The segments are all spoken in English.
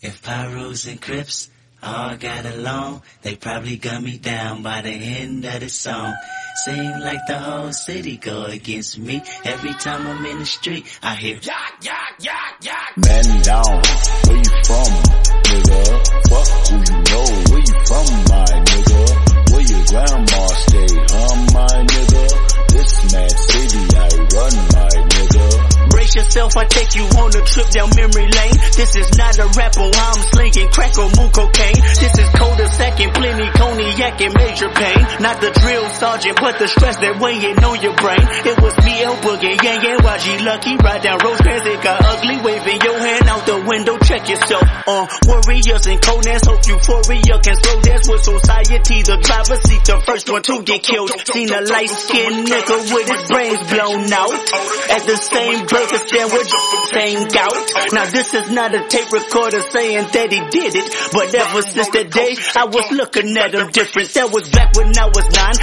If Pyros and Crips all got along, they probably gun me down by the end of the song. Seem like the whole city go against me. Every time I'm in the street, I hear yak, yak, yak, yak. Man down, where you from, nigga? Fuck who you know, where you from, my nigga? Where your grandma stay, huh, my Yourself, I take you on a trip down memory lane. This is not a rapper, I'm slinging crack or moon cocaine. This is cold as second, plenty cognac and major pain. Not the drill sergeant, but the stress that weighing on your brain. It was me, El Boogie, Yang Yang, YG Lucky. Ride down Rosecrans, it got ugly. Waving your hand out the window, check yourself. Uh, warriors and conans, hope euphoria can slow dance with society. The driver seat, the first one to get killed. Seen a light skinned nigga with his brains blown out. At the same burger stand with same gout. Now this is not a tape recorder saying that he did it. But ever since that day, I was looking at him different. That was back when I was nine.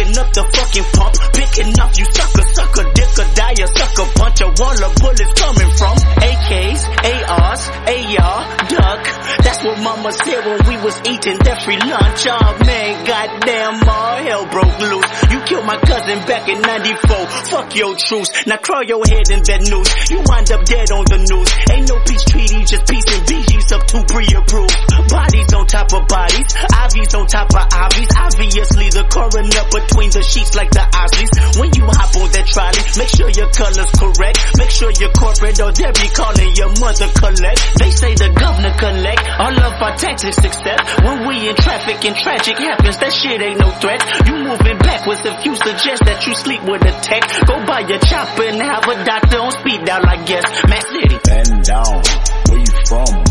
Picking up the fucking pump. Picking up, you sucker, sucker, dick or die, a sucker punch. A wall of bullets coming from AKs, ARs, AR, duck. That's what mama said when we was eating that free lunch. Oh man, goddamn, all hell broke loose. You killed my cousin back in 94. Fuck your truce. Now crawl your head in that noose. You wind up top of bodies. Ivies on top of Ivies. Obviously the coroner between the sheets like the Osleys. When you hop on that trolley, make sure your color's correct. Make sure you're corporate or they'll be calling your mother collect. They say the governor collect all of our taxes except when we in traffic and tragic happens. That shit ain't no threat. You moving backwards if you suggest that you sleep with a tech. Go buy your chopper and have a doctor on speed dial, I guess. Matt City. Bend down, where you from,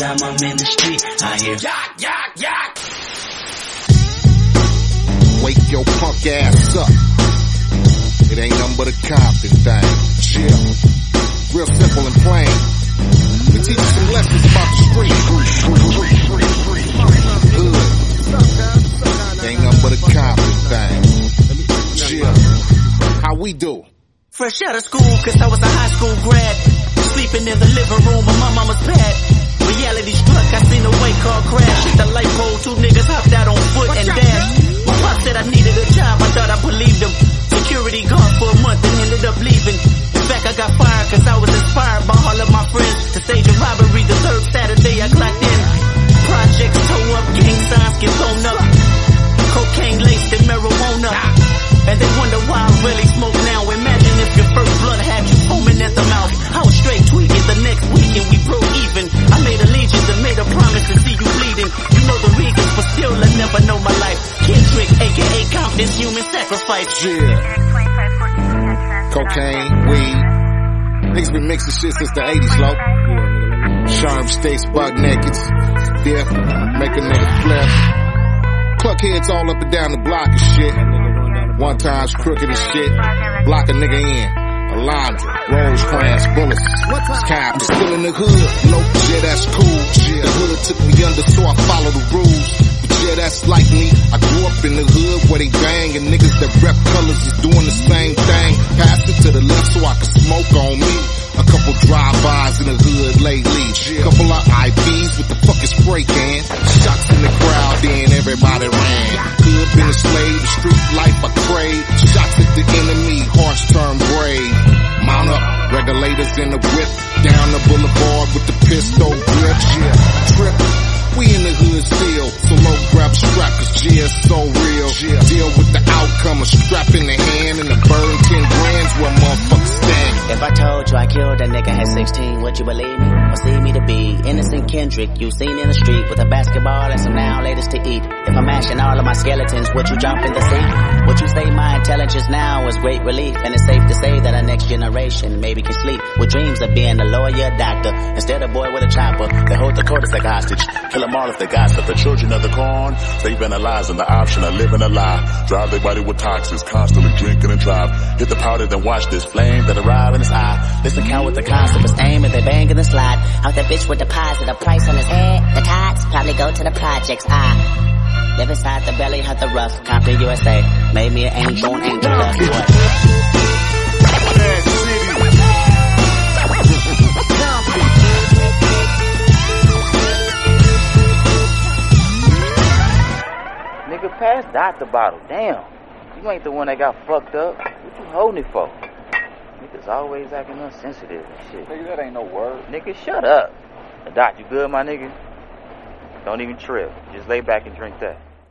time I'm in the street, I hear yak, yak, yak. Wake your punk ass up. It ain't nothing but a Compton thing. Chill. Real simple and plain. We teach you some lessons about the street. Hood. It ain't nothing but a Compton thing. Chill. How we do? Fresh out of school, cause I was a high school grad. Sleeping in the living room of my mama's pad. Reality struck, I seen a white car crash. The light pole, two niggas hopped out on foot and dashed. My pop said I needed a job, I thought I believed him. Security guard for a month and ended up leaving. In fact, I got fired cause I was inspired by all of my friends to stage a robbery the third Saturday I clocked in. Projects tow up, gang signs get blown up. Cocaine laced and marijuana. And they wonder why I really smoke now. Imagine if your first blunt Yeah. Cocaine, weed. Niggas been mixing shit since the 80s, low. Sharp stakes, buck naked. Death, make a nigga flip. Cluck heads all up and down the block and shit. One time's crooked as shit. Block a nigga in. Alondra, Rosecrans, bullets. Scab, still in the hood. Nope, yeah, that's cool. The hood took me under, so I follow the rules. Yeah, that's like me. I grew up in the hood where they bang and niggas that rep colors is doing the same thing. Pass it to the left so I can smoke on me. A couple drive-bys in the hood lately. Couple of IPs with the fucking spray can. Shots in the crowd, then everybody ran. Hood been a slave, the street life I crave. Shots at the enemy, hearts turn brave. Mount up, regulators in the whip. Down the boulevard with the pistol grip. Yeah, so low grab strap cause G is so real. Deal with the outcome, a strap in the hand and a burn 10 grams where motherfuckers stand. If I told you I killed that nigga at 16, would you believe me? or see me to be. Innocent Kendrick, you seen in the street with a basketball and some now latest to eat. If I'm mashing all of my skeletons, would you jump in the sea? Would you say my intelligence now is great relief? And it's safe generation maybe can sleep with dreams of being a lawyer, doctor, instead of boy with a chopper. They hold the court as like hostage. Kill them all if they gossip. The children of the corn, they vandalizing the option of living a lie. Drive their body with toxins, constantly drinking and drive. Hit the powder, then watch this flame that arrive in his eye. Listen, count with the concept is aim and they bang in the slide. Out that bitch with deposit a price on his head. The tots probably go to the projects. I live inside the belly of the rough. Compton, USA. Made me an angel angel Dot the bottle. Damn. You ain't the one that got fucked up. What you holding it for? Niggas always acting unsensitive and shit. Nigga, that ain't no word. Nigga, shut up. Dot, you good, my nigga? Don't even trip. Just lay back and drink that.